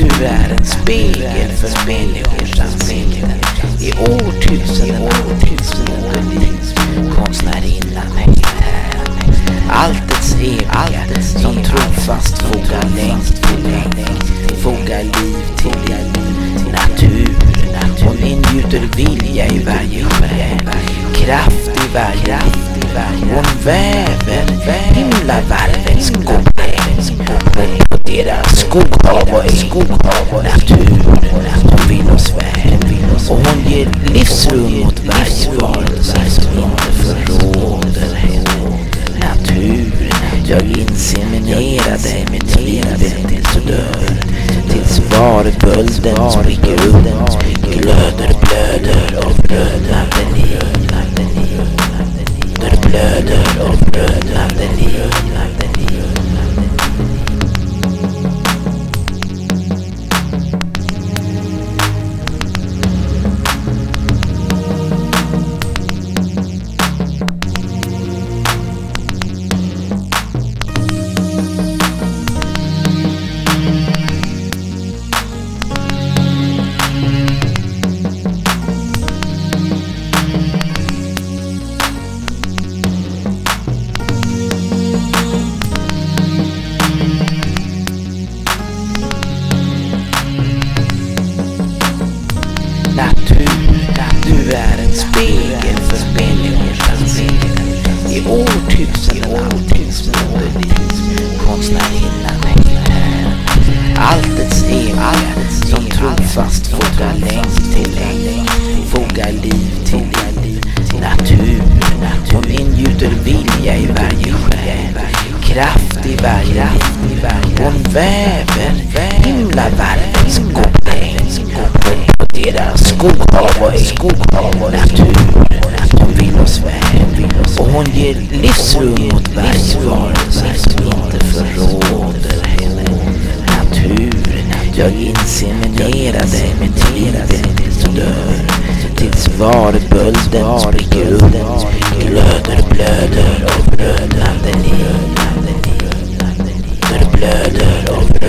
Du är en spegel för människors ansikten i årtusenden årtusenden liv. Konstnärinnan här. Alltets eviga som trofast fogar längst till längst. Fogar liv till natur. Hon ingjuter vilja i varje själ. Kraft i varje liv. Hon väver himlavalvets skogsäng. På deras skoghav och skoghav naturen. Hon vill oss väl. Och hon ger livsrum åt varje varelse som inte förråder henne. Naturen, jag inseminerar dig med tiden tills du dör. Tills varbölden spricker upp, glöder, blöder och blöder. Natur, du är en spegel för människans ansikten i årtusenden, årtusenden liv. Konstnärinnan hänger här. Alltets eviga som trofast fogar längd till längd. Fogar liv till liv. Natur, hon ingjuter vilja i varje själ. Kraft i varje liv. Hon väver himlavärlden deras skoghav och skoghav och. Hon vill oss väl och hon ger livsrum åt varje varelse som inte förråder henne. Natur, jag inseminerar dig med tiden tills du dör. Tills varbölden spricker upp, glöder, blöder och blödande liv. Blöder.